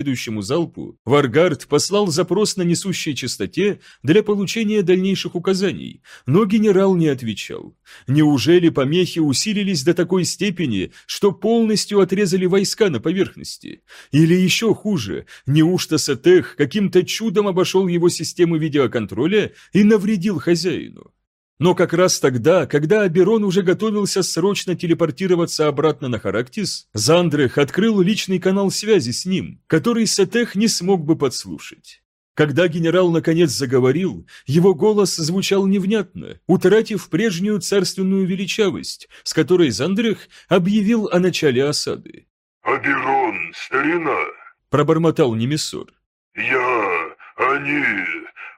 следующему залпу, Варгард послал запрос на несущей частоте для получения дальнейших указаний, но генерал не отвечал. Неужели помехи усилились до такой степени, что полностью отрезали войска на поверхности? Или еще хуже, неужто Сатех каким-то чудом обошел его системы видеоконтроля и навредил хозяину? Но как раз тогда, когда Аберон уже готовился срочно телепортироваться обратно на Характис, Зандрах открыл личный канал связи с ним, который Сетех не смог бы подслушать. Когда генерал наконец заговорил, его голос звучал невнятно, утратив прежнюю царственную величавость, с которой Зандрах объявил о начале осады. «Аберон, старина!» – пробормотал Немесор. «Я, они,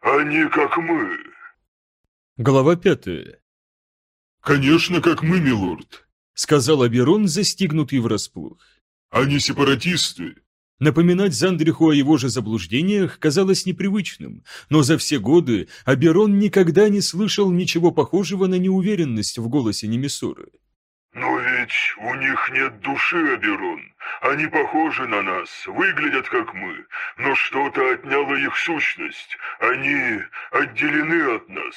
они как мы!» Глава пятая. «Конечно, как мы, милорд», — сказал Аберон, застигнутый врасплох. «Они сепаратисты». Напоминать Зандриху о его же заблуждениях казалось непривычным, но за все годы Аберон никогда не слышал ничего похожего на неуверенность в голосе Немесора. «Но ведь у них нет души, Аберон. Они похожи на нас, выглядят как мы, но что-то отняло их сущность. Они отделены от нас».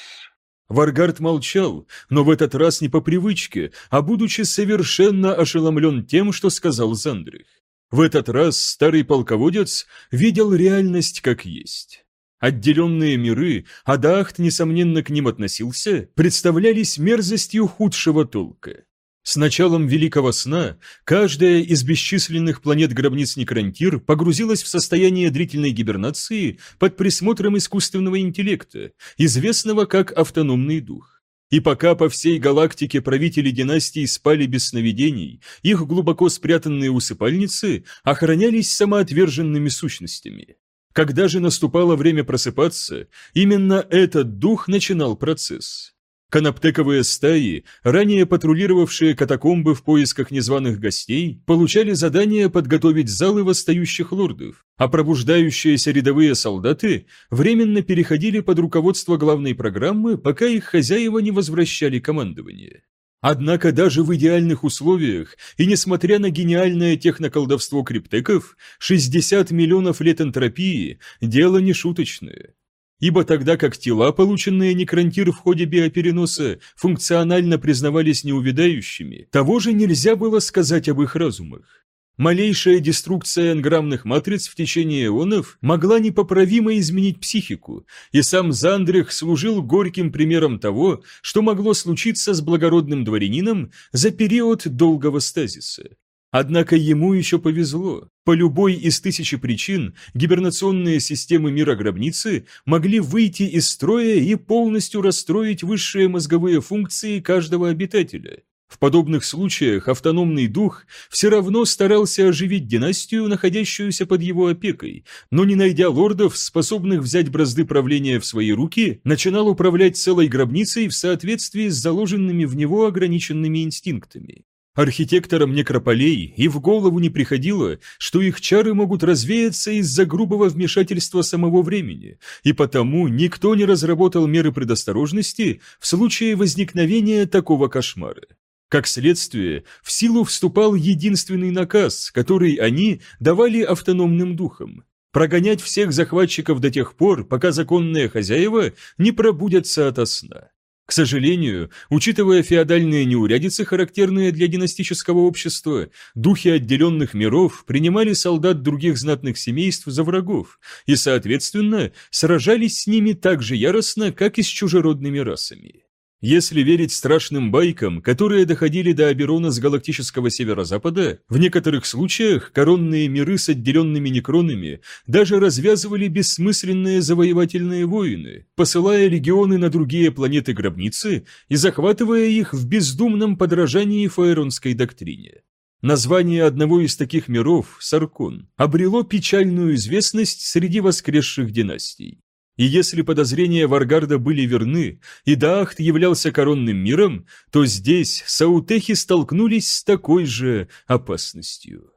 Варгард молчал, но в этот раз не по привычке, а будучи совершенно ошеломлен тем, что сказал Зандрих. В этот раз старый полководец видел реальность как есть. Отделенные миры, а Дахт, несомненно, к ним относился, представлялись мерзостью худшего толка. С началом Великого Сна каждая из бесчисленных планет-гробниц Некрантир погрузилась в состояние длительной гибернации под присмотром искусственного интеллекта, известного как автономный дух. И пока по всей галактике правители династий спали без сновидений, их глубоко спрятанные усыпальницы охранялись самоотверженными сущностями. Когда же наступало время просыпаться, именно этот дух начинал процесс. Канаптековые стаи, ранее патрулировавшие катакомбы в поисках незваных гостей, получали задание подготовить залы восстающих лордов, а пробуждающиеся рядовые солдаты временно переходили под руководство главной программы, пока их хозяева не возвращали командование. Однако даже в идеальных условиях, и несмотря на гениальное техноколдовство криптеков, 60 миллионов лет энтропии – дело не шуточное ибо тогда как тела, полученные некрантир в ходе биопереноса, функционально признавались неувядающими, того же нельзя было сказать об их разумах. Малейшая деструкция энграммных матриц в течение ионов могла непоправимо изменить психику, и сам Зандрих служил горьким примером того, что могло случиться с благородным дворянином за период долгого стазиса. Однако ему еще повезло. По любой из тысячи причин гибернационные системы мира гробницы могли выйти из строя и полностью расстроить высшие мозговые функции каждого обитателя. В подобных случаях автономный дух все равно старался оживить династию, находящуюся под его опекой, но не найдя лордов, способных взять бразды правления в свои руки, начинал управлять целой гробницей в соответствии с заложенными в него ограниченными инстинктами. Архитекторам некрополей и в голову не приходило, что их чары могут развеяться из-за грубого вмешательства самого времени, и потому никто не разработал меры предосторожности в случае возникновения такого кошмара. Как следствие, в силу вступал единственный наказ, который они давали автономным духам – прогонять всех захватчиков до тех пор, пока законные хозяева не пробудятся ото сна. К сожалению, учитывая феодальные неурядицы, характерные для династического общества, духи отделенных миров принимали солдат других знатных семейств за врагов и, соответственно, сражались с ними так же яростно, как и с чужеродными расами. Если верить страшным байкам, которые доходили до Аберона с галактического северо-запада, в некоторых случаях коронные миры с отделенными некронами даже развязывали бессмысленные завоевательные войны, посылая легионы на другие планеты-гробницы и захватывая их в бездумном подражании фаэронской доктрине. Название одного из таких миров, Саркон, обрело печальную известность среди воскресших династий. И если подозрения Варгарда были верны, и Даахт являлся коронным миром, то здесь саутехи столкнулись с такой же опасностью.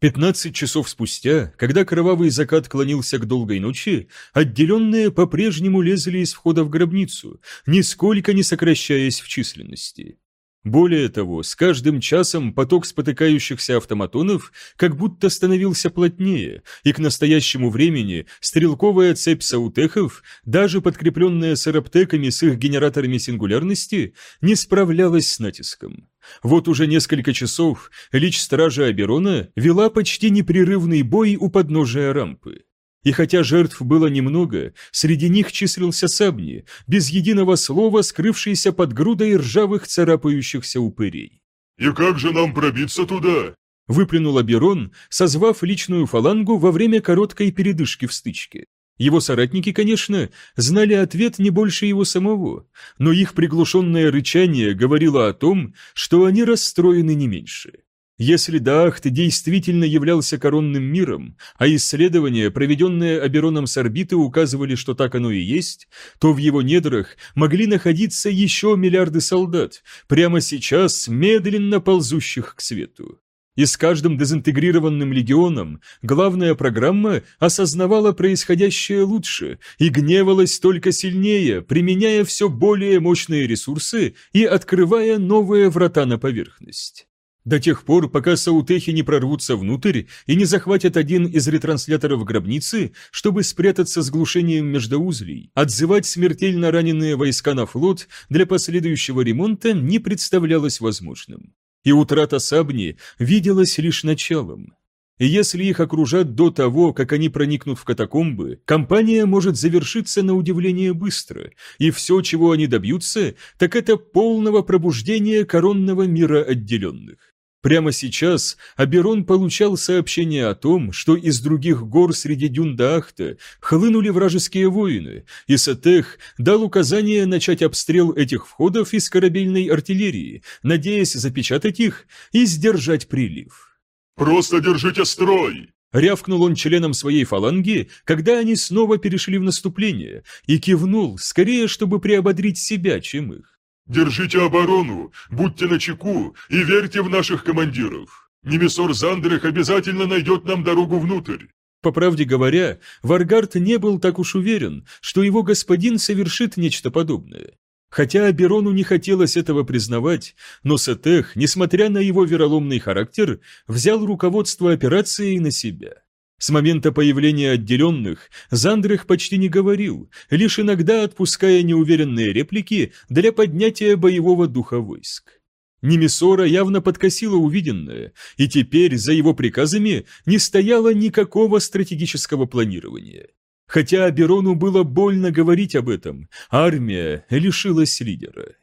Пятнадцать часов спустя, когда кровавый закат клонился к долгой ночи, отделенные по-прежнему лезли из входа в гробницу, нисколько не сокращаясь в численности. Более того, с каждым часом поток спотыкающихся автоматонов как будто становился плотнее, и к настоящему времени стрелковая цепь саутехов, даже подкрепленная сараптеками с их генераторами сингулярности, не справлялась с натиском. Вот уже несколько часов лич стража Аберона вела почти непрерывный бой у подножия рампы. И хотя жертв было немного, среди них числился Сабни, без единого слова скрывшийся под грудой ржавых царапающихся упырей. «И как же нам пробиться туда?» Выплюнул Аберон, созвав личную фалангу во время короткой передышки в стычке. Его соратники, конечно, знали ответ не больше его самого, но их приглушенное рычание говорило о том, что они расстроены не меньше. Если Даахт действительно являлся коронным миром, а исследования, проведенные Абероном с орбиты, указывали, что так оно и есть, то в его недрах могли находиться еще миллиарды солдат, прямо сейчас медленно ползущих к свету. И с каждым дезинтегрированным легионом главная программа осознавала происходящее лучше и гневалась только сильнее, применяя все более мощные ресурсы и открывая новые врата на поверхность. До тех пор, пока саутехи не прорвутся внутрь и не захватят один из ретрансляторов гробницы, чтобы спрятаться с глушением междоузлей, отзывать смертельно раненые войска на флот для последующего ремонта не представлялось возможным. И утрата Сабни виделась лишь началом. И если их окружат до того, как они проникнут в катакомбы, кампания может завершиться на удивление быстро, и все, чего они добьются, так это полного пробуждения коронного мира отделенных. Прямо сейчас Аберон получал сообщение о том, что из других гор среди дюн Даахта хлынули вражеские воины, и Сатех дал указание начать обстрел этих входов из корабельной артиллерии, надеясь запечатать их и сдержать прилив. «Просто держите строй!» Рявкнул он членом своей фаланги, когда они снова перешли в наступление, и кивнул, скорее, чтобы приободрить себя, чем их. Держите оборону, будьте начеку и верьте в наших командиров. Немесор Зандрих обязательно найдет нам дорогу внутрь. По правде говоря, Варгард не был так уж уверен, что его господин совершит нечто подобное. Хотя Аберону не хотелось этого признавать, но Сетех, несмотря на его вероломный характер, взял руководство операцией на себя. С момента появления отделенных Зандрых почти не говорил, лишь иногда отпуская неуверенные реплики для поднятия боевого духа войск. Немесора явно подкосила увиденное, и теперь за его приказами не стояло никакого стратегического планирования. Хотя Аберону было больно говорить об этом, армия лишилась лидера.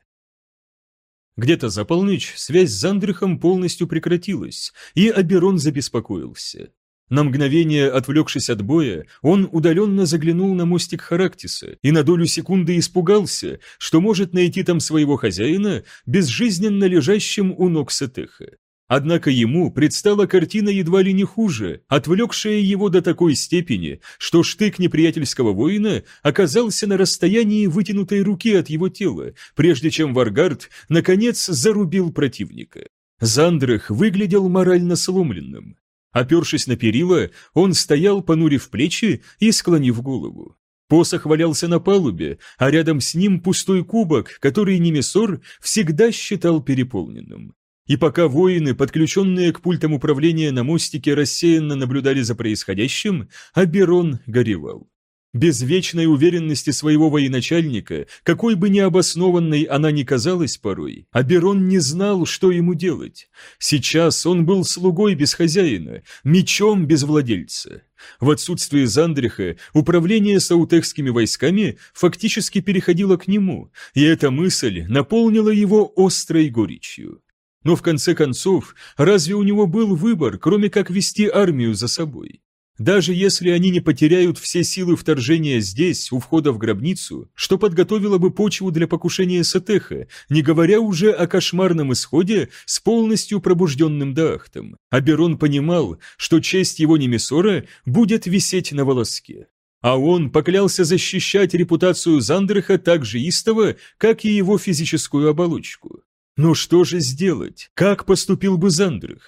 Где-то за полночь связь с Зандрихом полностью прекратилась, и Аберон забеспокоился. На мгновение, отвлекшись от боя, он удаленно заглянул на мостик Характиса и на долю секунды испугался, что может найти там своего хозяина, безжизненно лежащим у ног Сетеха. Однако ему предстала картина едва ли не хуже, отвлекшая его до такой степени, что штык неприятельского воина оказался на расстоянии вытянутой руки от его тела, прежде чем Варгард, наконец, зарубил противника. Зандрах выглядел морально сломленным. Опершись на перила, он стоял, понурив плечи и склонив голову. Посох валялся на палубе, а рядом с ним пустой кубок, который Немесор всегда считал переполненным. И пока воины, подключенные к пультам управления на мостике, рассеянно наблюдали за происходящим, Аберон горевал. Без вечной уверенности своего военачальника, какой бы необоснованной она ни казалась порой, Аберон не знал, что ему делать. Сейчас он был слугой без хозяина, мечом без владельца. В отсутствие Зандриха управление саутехскими войсками фактически переходило к нему, и эта мысль наполнила его острой горечью. Но в конце концов, разве у него был выбор, кроме как вести армию за собой? Даже если они не потеряют все силы вторжения здесь, у входа в гробницу, что подготовило бы почву для покушения Сатеха, не говоря уже о кошмарном исходе с полностью пробужденным Дахтом, Аберон понимал, что честь его Немесора будет висеть на волоске. А он поклялся защищать репутацию Зандерха так же истово, как и его физическую оболочку. Но что же сделать? Как поступил бы Зандрых?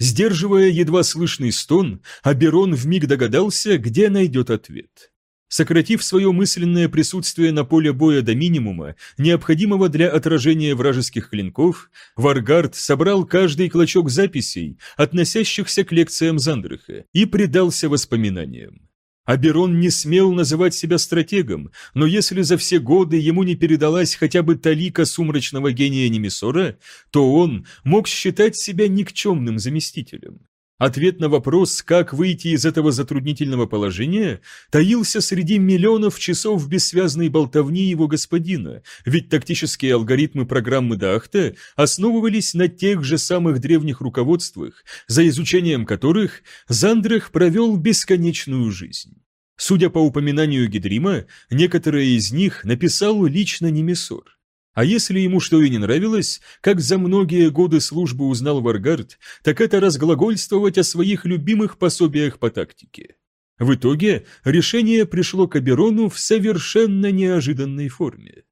Сдерживая едва слышный стон, Аберон вмиг догадался, где найдет ответ. Сократив свое мысленное присутствие на поле боя до минимума, необходимого для отражения вражеских клинков, Варгард собрал каждый клочок записей, относящихся к лекциям Зандриха, и предался воспоминаниям. Аберон не смел называть себя стратегом, но если за все годы ему не передалась хотя бы талика сумрачного гения Немесора, то он мог считать себя никчемным заместителем. Ответ на вопрос, как выйти из этого затруднительного положения, таился среди миллионов часов бессвязной болтовни его господина, ведь тактические алгоритмы программы Дахта основывались на тех же самых древних руководствах, за изучением которых Зандрах провел бесконечную жизнь. Судя по упоминанию Гидрима, некоторые из них написал лично Немесор. А если ему что и не нравилось, как за многие годы службы узнал Варгард, так это разглагольствовать о своих любимых пособиях по тактике. В итоге решение пришло к Аберону в совершенно неожиданной форме.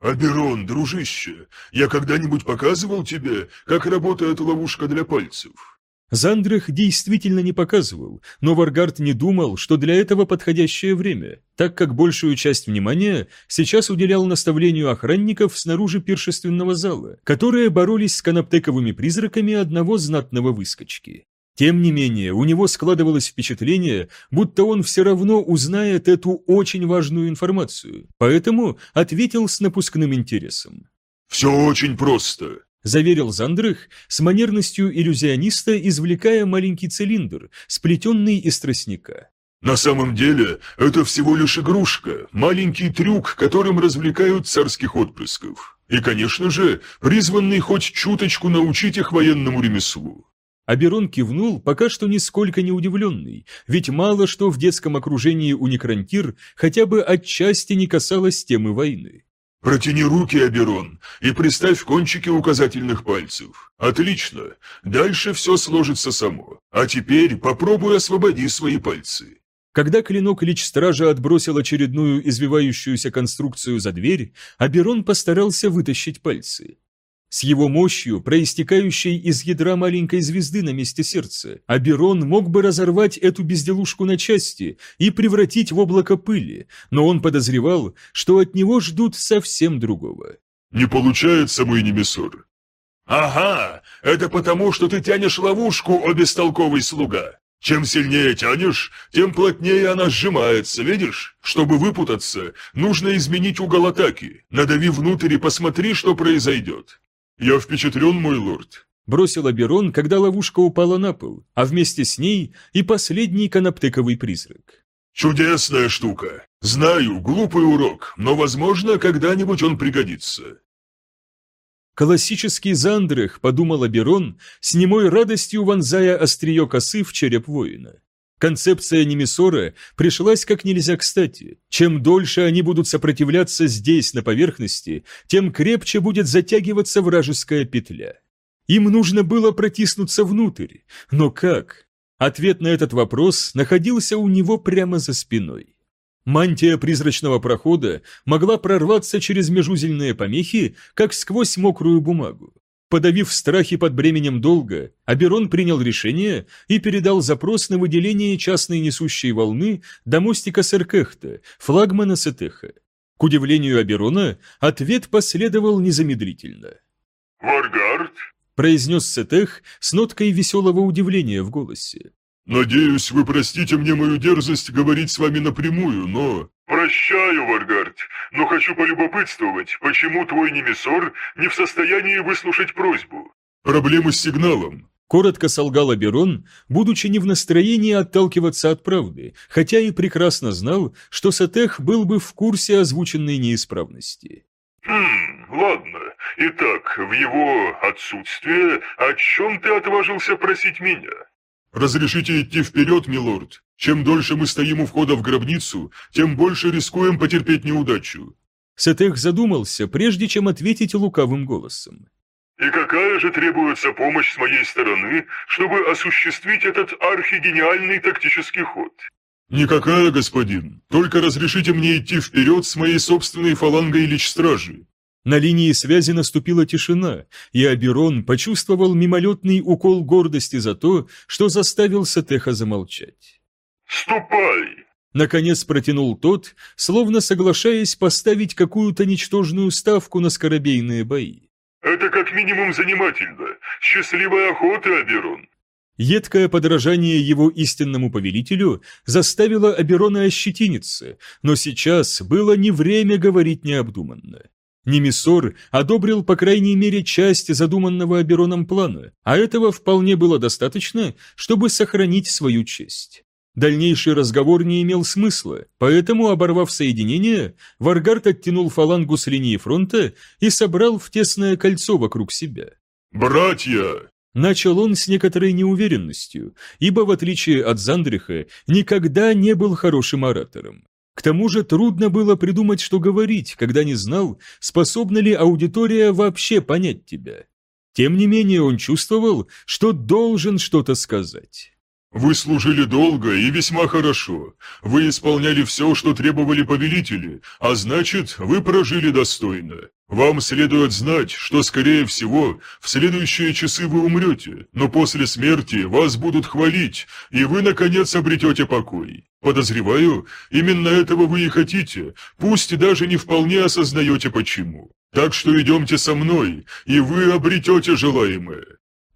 «Аберон, дружище, я когда-нибудь показывал тебе, как работает ловушка для пальцев?» Зандрах действительно не показывал, но Варгард не думал, что для этого подходящее время, так как большую часть внимания сейчас уделял наставлению охранников снаружи пиршественного зала, которые боролись с канаптековыми призраками одного знатного выскочки. Тем не менее, у него складывалось впечатление, будто он все равно узнает эту очень важную информацию, поэтому ответил с напускным интересом. «Все очень просто заверил Зандрых с манерностью иллюзиониста, извлекая маленький цилиндр, сплетенный из тростника. «На самом деле, это всего лишь игрушка, маленький трюк, которым развлекают царских отпрысков. И, конечно же, призванный хоть чуточку научить их военному ремеслу». Аберон кивнул, пока что нисколько не удивленный, ведь мало что в детском окружении у Некрантир хотя бы отчасти не касалось темы войны. Протяни руки, Аберон, и приставь кончики указательных пальцев. Отлично. Дальше все сложится само. А теперь попробуй освободи свои пальцы. Когда клинок Лич-стража отбросил очередную извивающуюся конструкцию за дверь, Аберон постарался вытащить пальцы с его мощью, проистекающей из ядра маленькой звезды на месте сердца, Аберон мог бы разорвать эту безделушку на части и превратить в облако пыли, но он подозревал, что от него ждут совсем другого. «Не получается, мой немесор». «Ага, это потому, что ты тянешь ловушку, о бестолковый слуга. Чем сильнее тянешь, тем плотнее она сжимается, видишь? Чтобы выпутаться, нужно изменить угол атаки. Надави внутрь и посмотри, что произойдет. «Я впечатлен, мой лорд», — бросил Аберон, когда ловушка упала на пол, а вместе с ней и последний канаптековый призрак. «Чудесная штука. Знаю, глупый урок, но, возможно, когда-нибудь он пригодится». «Классический Зандрах», — подумал Аберон, с немой радостью вонзая острие косы в череп воина. Концепция Немесора пришлась как нельзя кстати. Чем дольше они будут сопротивляться здесь, на поверхности, тем крепче будет затягиваться вражеская петля. Им нужно было протиснуться внутрь. Но как? Ответ на этот вопрос находился у него прямо за спиной. Мантия призрачного прохода могла прорваться через межузельные помехи, как сквозь мокрую бумагу. Подавив страхи под бременем долга, Аберон принял решение и передал запрос на выделение частной несущей волны до мостика Серкехта, флагмана Сетеха. К удивлению Аберона, ответ последовал незамедлительно. «Варгард?» – произнес Сетех с ноткой веселого удивления в голосе. «Надеюсь, вы простите мне мою дерзость говорить с вами напрямую, но...» «Прощаю, Варгард, но хочу полюбопытствовать, почему твой Немесор не в состоянии выслушать просьбу?» «Проблемы с сигналом», Коротко солгал Аберон, будучи не в настроении отталкиваться от правды, хотя и прекрасно знал, что Сатех был бы в курсе озвученной неисправности. «Хм, ладно. Итак, в его отсутствие о чем ты отважился просить меня?» «Разрешите идти вперед, милорд. Чем дольше мы стоим у входа в гробницу, тем больше рискуем потерпеть неудачу». Сетех задумался, прежде чем ответить лукавым голосом. «И какая же требуется помощь с моей стороны, чтобы осуществить этот архигениальный тактический ход?» «Никакая, господин. Только разрешите мне идти вперед с моей собственной фалангой лич-стражи. На линии связи наступила тишина, и Аберон почувствовал мимолетный укол гордости за то, что заставил Сатеха замолчать. «Ступай!» Наконец протянул тот, словно соглашаясь поставить какую-то ничтожную ставку на скоробейные бои. «Это как минимум занимательно. Счастливая охота, Аберон!» Едкое подражание его истинному повелителю заставило Аберона ощетиниться, но сейчас было не время говорить необдуманно. Немисор одобрил по крайней мере часть задуманного Абероном плана, а этого вполне было достаточно, чтобы сохранить свою честь. Дальнейший разговор не имел смысла, поэтому, оборвав соединение, Варгард оттянул фалангу с линии фронта и собрал в тесное кольцо вокруг себя. «Братья!» Начал он с некоторой неуверенностью, ибо, в отличие от Зандриха, никогда не был хорошим оратором. Тому же трудно было придумать, что говорить, когда не знал, способна ли аудитория вообще понять тебя. Тем не менее он чувствовал, что должен что-то сказать. Вы служили долго и весьма хорошо. Вы исполняли все, что требовали повелители, а значит, вы прожили достойно. Вам следует знать, что, скорее всего, в следующие часы вы умрете, но после смерти вас будут хвалить, и вы, наконец, обретете покой. Подозреваю, именно этого вы и хотите, пусть даже не вполне осознаете почему. Так что идемте со мной, и вы обретете желаемое.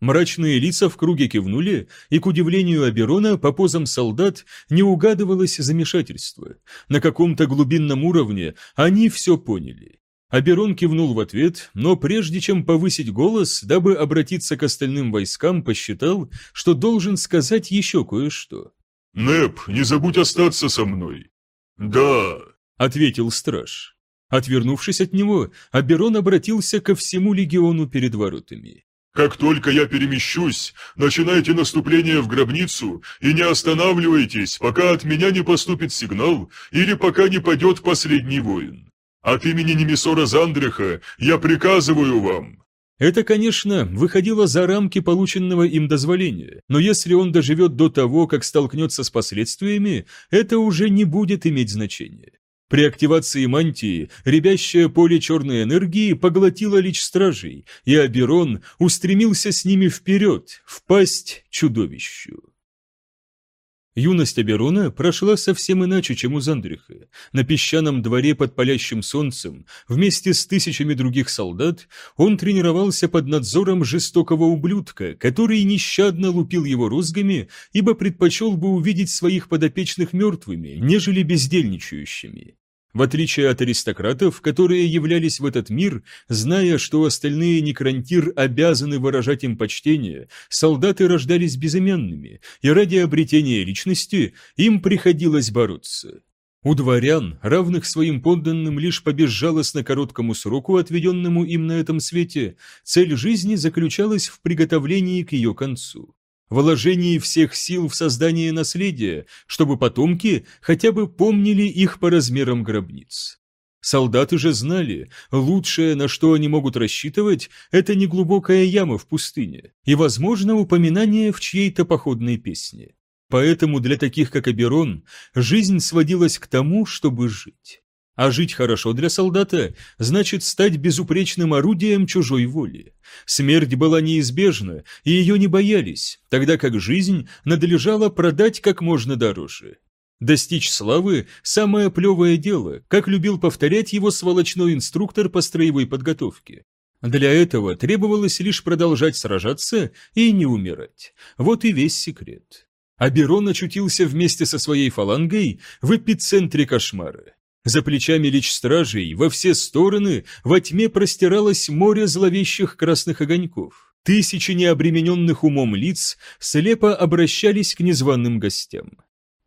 Мрачные лица в круге кивнули, и, к удивлению Аберона, по позам солдат не угадывалось замешательство. На каком-то глубинном уровне они все поняли. Аберон кивнул в ответ, но прежде чем повысить голос, дабы обратиться к остальным войскам, посчитал, что должен сказать еще кое-что. «Нэп, не забудь остаться со мной». «Да», — ответил страж. Отвернувшись от него, Аберон обратился ко всему легиону перед воротами. Как только я перемещусь, начинайте наступление в гробницу и не останавливайтесь, пока от меня не поступит сигнал или пока не падет последний воин. От имени Немесора Зандриха я приказываю вам». Это, конечно, выходило за рамки полученного им дозволения, но если он доживет до того, как столкнется с последствиями, это уже не будет иметь значения. При активации мантии рябящее поле черной энергии поглотило лич стражей, и Аберон устремился с ними вперед, в пасть чудовищу. Юность Аберона прошла совсем иначе, чем у Зандриха. На песчаном дворе под палящим солнцем, вместе с тысячами других солдат, он тренировался под надзором жестокого ублюдка, который нещадно лупил его розгами, ибо предпочел бы увидеть своих подопечных мертвыми, нежели бездельничающими. В отличие от аристократов, которые являлись в этот мир, зная, что остальные некрантир обязаны выражать им почтение, солдаты рождались безымянными, и ради обретения личности им приходилось бороться. У дворян, равных своим подданным лишь по безжалостно короткому сроку, отведенному им на этом свете, цель жизни заключалась в приготовлении к ее концу вложении всех сил в создание наследия, чтобы потомки хотя бы помнили их по размерам гробниц. Солдаты же знали, лучшее, на что они могут рассчитывать, это неглубокая яма в пустыне и, возможно, упоминание в чьей-то походной песне. Поэтому для таких, как Аберон, жизнь сводилась к тому, чтобы жить. А жить хорошо для солдата значит стать безупречным орудием чужой воли. Смерть была неизбежна, и ее не боялись, тогда как жизнь надлежало продать как можно дороже. Достичь славы – самое плевое дело, как любил повторять его сволочной инструктор по строевой подготовке. Для этого требовалось лишь продолжать сражаться и не умирать. Вот и весь секрет. Аберон очутился вместе со своей фалангой в эпицентре кошмара. За плечами лич стражей во все стороны во тьме простиралось море зловещих красных огоньков. Тысячи необремененных умом лиц слепо обращались к незваным гостям.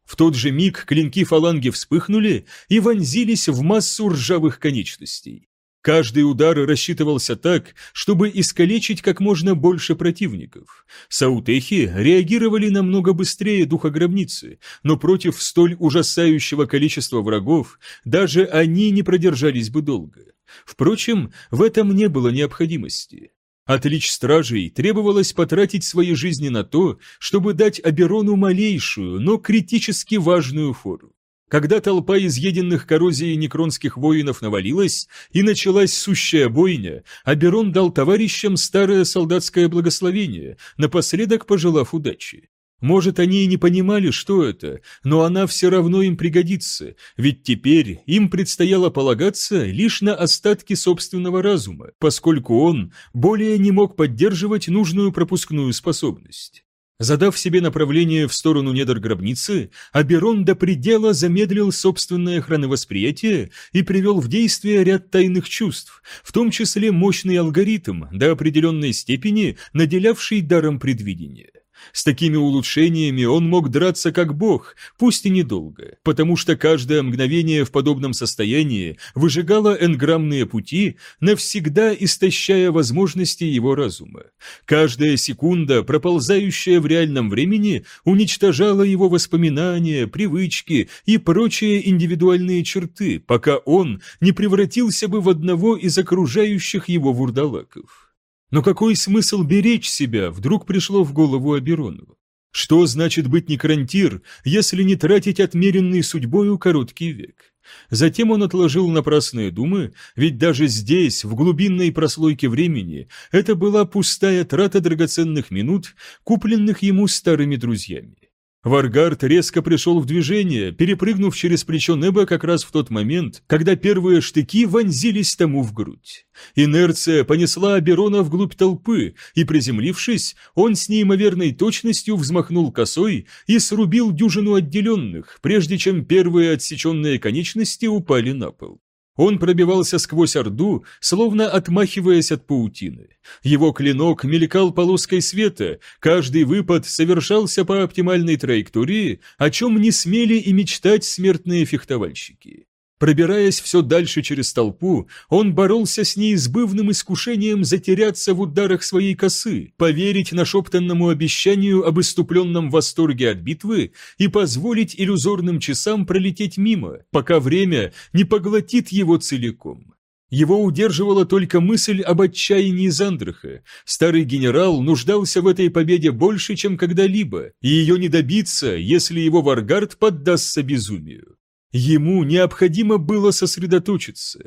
В тот же миг клинки фаланги вспыхнули и вонзились в массу ржавых конечностей. Каждый удар рассчитывался так, чтобы искалечить как можно больше противников. Саутехи реагировали намного быстрее духа гробницы, но против столь ужасающего количества врагов даже они не продержались бы долго. Впрочем, в этом не было необходимости. От лич стражей требовалось потратить свои жизни на то, чтобы дать Аберону малейшую, но критически важную фору. Когда толпа изъеденных коррозией некронских воинов навалилась, и началась сущая бойня, Аберон дал товарищам старое солдатское благословение, напоследок пожелав удачи. Может, они и не понимали, что это, но она все равно им пригодится, ведь теперь им предстояло полагаться лишь на остатки собственного разума, поскольку он более не мог поддерживать нужную пропускную способность. Задав себе направление в сторону недр гробницы, Аберон до предела замедлил собственное хроновосприятие и привел в действие ряд тайных чувств, в том числе мощный алгоритм, до определенной степени наделявший даром предвидения. С такими улучшениями он мог драться как бог, пусть и недолго, потому что каждое мгновение в подобном состоянии выжигало энграммные пути, навсегда истощая возможности его разума. Каждая секунда, проползающая в реальном времени, уничтожала его воспоминания, привычки и прочие индивидуальные черты, пока он не превратился бы в одного из окружающих его вурдалаков. Но какой смысл беречь себя, вдруг пришло в голову Аберону? Что значит быть некрантир, если не тратить отмеренный судьбою короткий век? Затем он отложил напрасные думы, ведь даже здесь, в глубинной прослойке времени, это была пустая трата драгоценных минут, купленных ему старыми друзьями. Варгард резко пришел в движение, перепрыгнув через плечо Неба как раз в тот момент, когда первые штыки вонзились тому в грудь. Инерция понесла Аберона вглубь толпы, и, приземлившись, он с неимоверной точностью взмахнул косой и срубил дюжину отделенных, прежде чем первые отсеченные конечности упали на пол. Он пробивался сквозь орду, словно отмахиваясь от паутины. Его клинок мелькал полоской света, каждый выпад совершался по оптимальной траектории, о чем не смели и мечтать смертные фехтовальщики. Пробираясь все дальше через толпу, он боролся с неизбывным искушением затеряться в ударах своей косы, поверить нашептанному обещанию об иступленном восторге от битвы и позволить иллюзорным часам пролететь мимо, пока время не поглотит его целиком. Его удерживала только мысль об отчаянии Зандраха. Старый генерал нуждался в этой победе больше, чем когда-либо, и ее не добиться, если его Варгард поддастся безумию. Ему необходимо было сосредоточиться.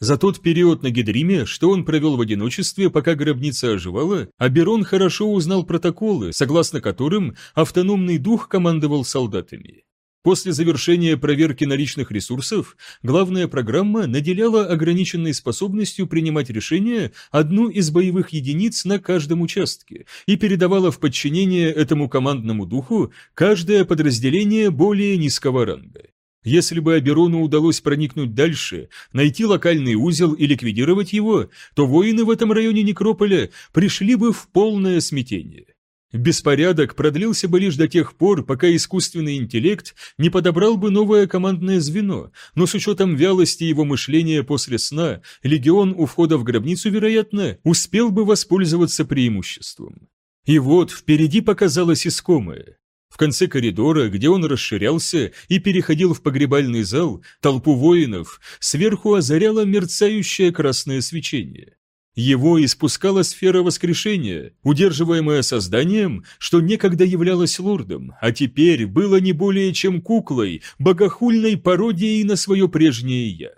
За тот период на Гидриме, что он провел в одиночестве, пока гробница оживала, Аберон хорошо узнал протоколы, согласно которым автономный дух командовал солдатами. После завершения проверки наличных ресурсов, главная программа наделяла ограниченной способностью принимать решения одну из боевых единиц на каждом участке и передавала в подчинение этому командному духу каждое подразделение более низкого ранга. Если бы Аберону удалось проникнуть дальше, найти локальный узел и ликвидировать его, то воины в этом районе Некрополя пришли бы в полное смятение. Беспорядок продлился бы лишь до тех пор, пока искусственный интеллект не подобрал бы новое командное звено, но с учетом вялости его мышления после сна, легион у входа в гробницу, вероятно, успел бы воспользоваться преимуществом. И вот впереди показалось искомое. В конце коридора, где он расширялся и переходил в погребальный зал, толпу воинов сверху озаряло мерцающее красное свечение. Его испускала сфера воскрешения, удерживаемая созданием, что некогда являлось лордом, а теперь было не более чем куклой, богохульной пародией на свое прежнее «я».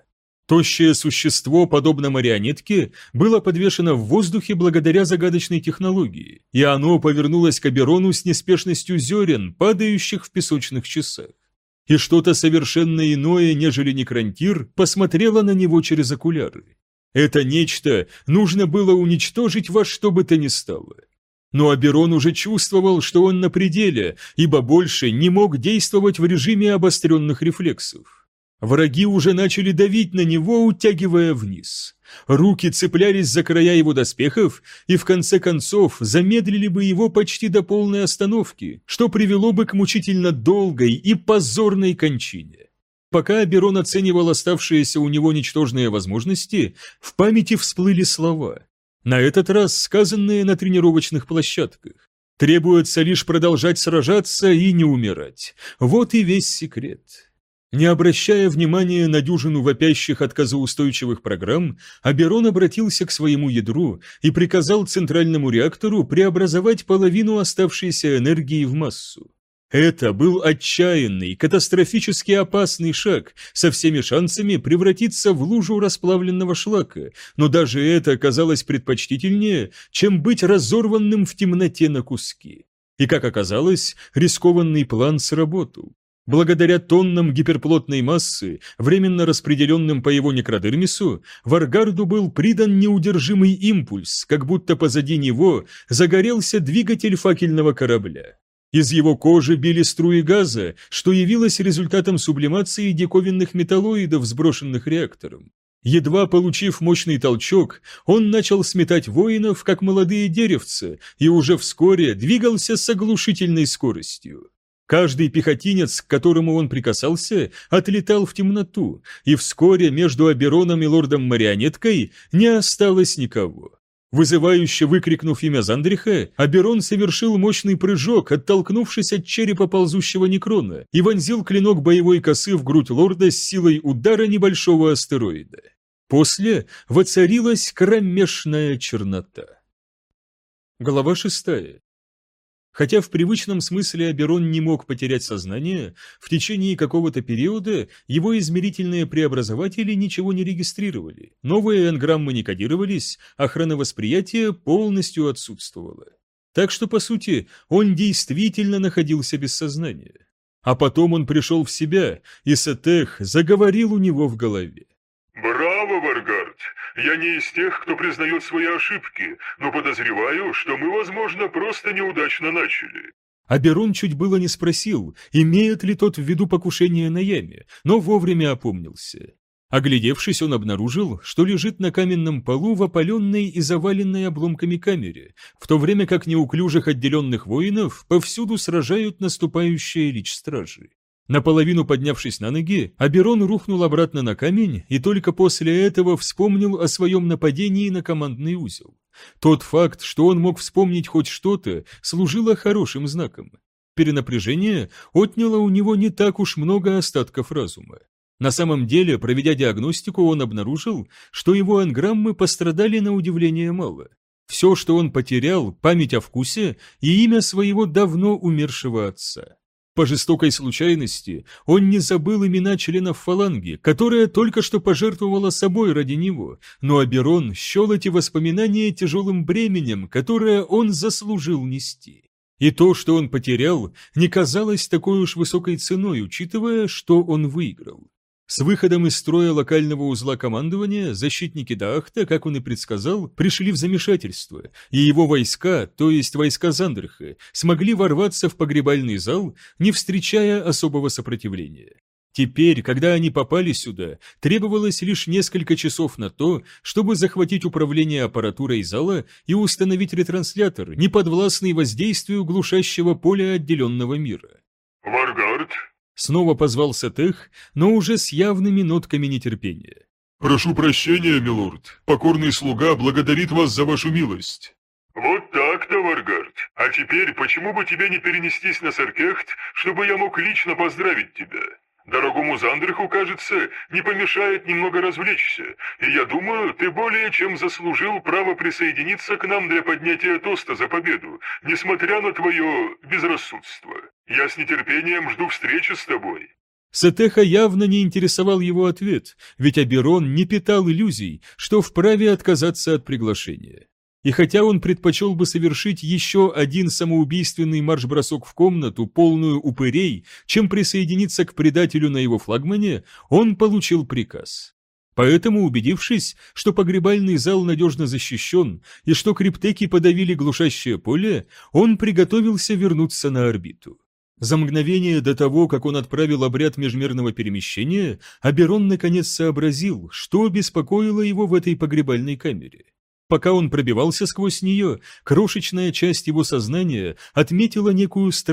Тощее существо, подобно марионетке, было подвешено в воздухе благодаря загадочной технологии, и оно повернулось к Аберону с неспешностью зерен, падающих в песочных часах. И что-то совершенно иное, нежели некрантир, посмотрело на него через окуляры. Это нечто нужно было уничтожить во что бы то ни стало. Но Аберон уже чувствовал, что он на пределе, ибо больше не мог действовать в режиме обостренных рефлексов. Враги уже начали давить на него, утягивая вниз. Руки цеплялись за края его доспехов и в конце концов замедлили бы его почти до полной остановки, что привело бы к мучительно долгой и позорной кончине. Пока Аберон оценивал оставшиеся у него ничтожные возможности, в памяти всплыли слова, на этот раз сказанные на тренировочных площадках. Требуется лишь продолжать сражаться и не умирать. Вот и весь секрет. Не обращая внимания на дюжину вопящих отказоустойчивых программ, Аберон обратился к своему ядру и приказал центральному реактору преобразовать половину оставшейся энергии в массу. Это был отчаянный, катастрофически опасный шаг, со всеми шансами превратиться в лужу расплавленного шлака, но даже это оказалось предпочтительнее, чем быть разорванным в темноте на куски. И, как оказалось, рискованный план сработал. Благодаря тоннам гиперплотной массы, временно распределенным по его некродермису, Варгарду был придан неудержимый импульс, как будто позади него загорелся двигатель факельного корабля. Из его кожи били струи газа, что явилось результатом сублимации диковинных металлоидов, сброшенных реактором. Едва получив мощный толчок, он начал сметать воинов, как молодые деревца, и уже вскоре двигался с оглушительной скоростью. Каждый пехотинец, к которому он прикасался, отлетал в темноту, и вскоре между Абероном и лордом-марионеткой не осталось никого. Вызывающе выкрикнув имя Зандриха, Аберон совершил мощный прыжок, оттолкнувшись от черепа ползущего некрона, и вонзил клинок боевой косы в грудь лорда с силой удара небольшого астероида. После воцарилась кромешная чернота. Глава шестая. Хотя в привычном смысле Аберон не мог потерять сознание, в течение какого-то периода его измерительные преобразователи ничего не регистрировали, новые энграммы не кодировались, охрана восприятия полностью отсутствовала. Так что, по сути, он действительно находился без сознания. А потом он пришел в себя, и Сетех заговорил у него в голове. «Браво, Варгард! Я не из тех, кто признает свои ошибки, но подозреваю, что мы, возможно, просто неудачно начали». Аберон чуть было не спросил, имеет ли тот в виду покушение на яме, но вовремя опомнился. Оглядевшись, он обнаружил, что лежит на каменном полу в опаленной и заваленной обломками камере, в то время как неуклюжих отделенных воинов повсюду сражают наступающие лич-стражи. Наполовину поднявшись на ноги, Аберон рухнул обратно на камень и только после этого вспомнил о своем нападении на командный узел. Тот факт, что он мог вспомнить хоть что-то, служило хорошим знаком. Перенапряжение отняло у него не так уж много остатков разума. На самом деле, проведя диагностику, он обнаружил, что его анграммы пострадали на удивление мало. Все, что он потерял, память о вкусе и имя своего давно умершего отца. По жестокой случайности он не забыл имена членов фаланги, которая только что пожертвовала собой ради него, но Аберон счел эти воспоминания тяжелым бременем, которое он заслужил нести. И то, что он потерял, не казалось такой уж высокой ценой, учитывая, что он выиграл. С выходом из строя локального узла командования защитники Дахта, как он и предсказал, пришли в замешательство, и его войска, то есть войска Зандерха, смогли ворваться в погребальный зал, не встречая особого сопротивления. Теперь, когда они попали сюда, требовалось лишь несколько часов на то, чтобы захватить управление аппаратурой зала и установить ретранслятор, не подвластный воздействию глушащего поля отделенного мира. «Варгард, Снова позвался Тех, но уже с явными нотками нетерпения. «Прошу прощения, милорд. Покорный слуга благодарит вас за вашу милость». «Вот так-то, Варгард. А теперь почему бы тебе не перенестись на Саркехт, чтобы я мог лично поздравить тебя?» Дорогому Зандриху, кажется, не помешает немного развлечься, и я думаю, ты более чем заслужил право присоединиться к нам для поднятия тоста за победу, несмотря на твое безрассудство. Я с нетерпением жду встречи с тобой». Сатеха явно не интересовал его ответ, ведь Аберон не питал иллюзий, что вправе отказаться от приглашения. И хотя он предпочел бы совершить еще один самоубийственный марш-бросок в комнату, полную упырей, чем присоединиться к предателю на его флагмане, он получил приказ. Поэтому, убедившись, что погребальный зал надежно защищен и что криптеки подавили глушащее поле, он приготовился вернуться на орбиту. За мгновение до того, как он отправил обряд межмерного перемещения, Аберон наконец сообразил, что беспокоило его в этой погребальной камере. Пока он пробивался сквозь нее, крошечная часть его сознания отметила некую странную